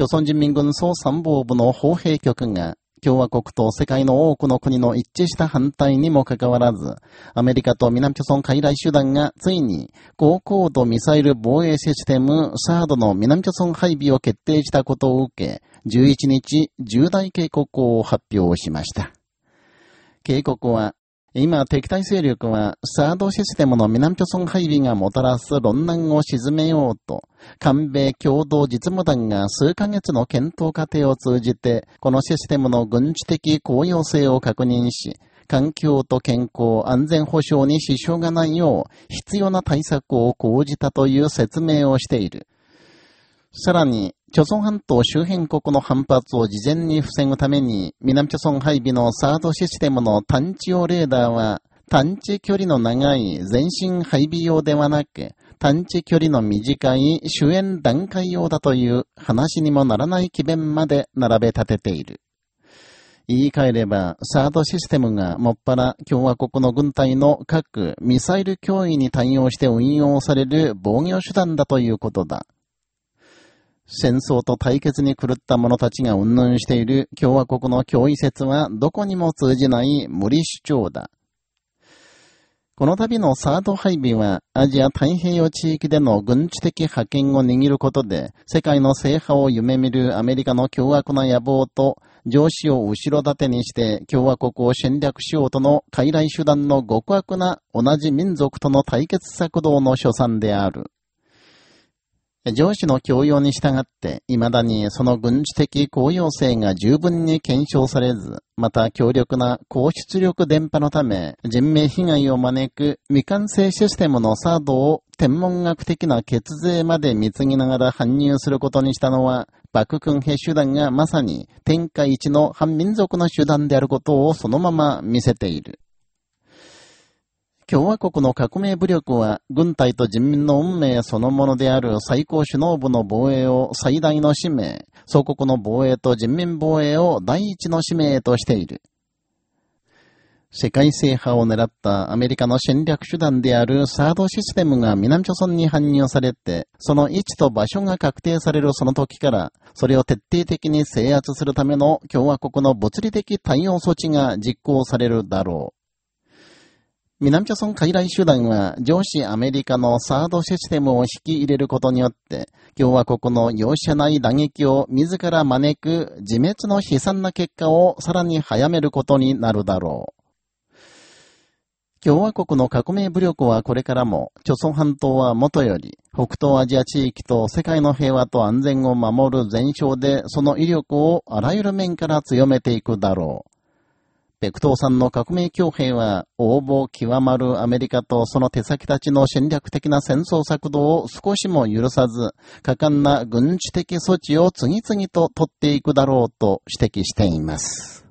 朝鮮人民軍総参謀部の砲兵局が、共和国と世界の多くの国の一致した反対にもかかわらず、アメリカと南朝鮮海来手段がついに高高度ミサイル防衛システムサードの南朝鮮配備を決定したことを受け、11日重大警告を発表しました。警告は、今、敵対勢力は、サードシステムの南朝鮮配備がもたらす論難を鎮めようと、韓米共同実務団が数ヶ月の検討過程を通じて、このシステムの軍事的公用性を確認し、環境と健康、安全保障に支障がないよう、必要な対策を講じたという説明をしている。さらに、朝鮮半島周辺国の反発を事前に防ぐために、南朝鮮配備のサードシステムの探知用レーダーは、探知距離の長い全身配備用ではなく、探知距離の短い主演段階用だという話にもならない機弁まで並べ立てている。言い換えれば、サードシステムがもっぱら共和国の軍隊の各ミサイル脅威に対応して運用される防御手段だということだ。戦争と対決に狂った者たちが云々している共和国の脅威説はどこにも通じない無理主張だ。この度のサード配備は、アジア太平洋地域での軍事的覇権を握ることで、世界の制覇を夢見るアメリカの凶悪な野望と、上司を後ろ盾にして共和国を侵略しようとの傀儡手段の極悪な同じ民族との対決策動の所賛である。上司の強要に従って、未だにその軍事的公用性が十分に検証されず、また強力な高出力電波のため、人命被害を招く未完成システムのサードを天文学的な血税まで貢ぎながら搬入することにしたのは、爆君兵手段がまさに天下一の反民族の手段であることをそのまま見せている。共和国の革命武力は軍隊と人民の運命そのものである最高首脳部の防衛を最大の使命、祖国の防衛と人民防衛を第一の使命としている。世界制覇を狙ったアメリカの戦略手段であるサードシステムが南朝村に搬入されて、その位置と場所が確定されるその時から、それを徹底的に制圧するための共和国の物理的対応措置が実行されるだろう。南朝村海来手段は上司アメリカのサードシステムを引き入れることによって、共和国の容赦ない打撃を自ら招く自滅の悲惨な結果をさらに早めることになるだろう。共和国の革命武力はこれからも、朝鮮半島はもとより、北東アジア地域と世界の平和と安全を守る前哨で、その威力をあらゆる面から強めていくだろう。ペクトーさんの革命強兵は、応募極まるアメリカとその手先たちの戦略的な戦争策動を少しも許さず、果敢な軍事的措置を次々と取っていくだろうと指摘しています。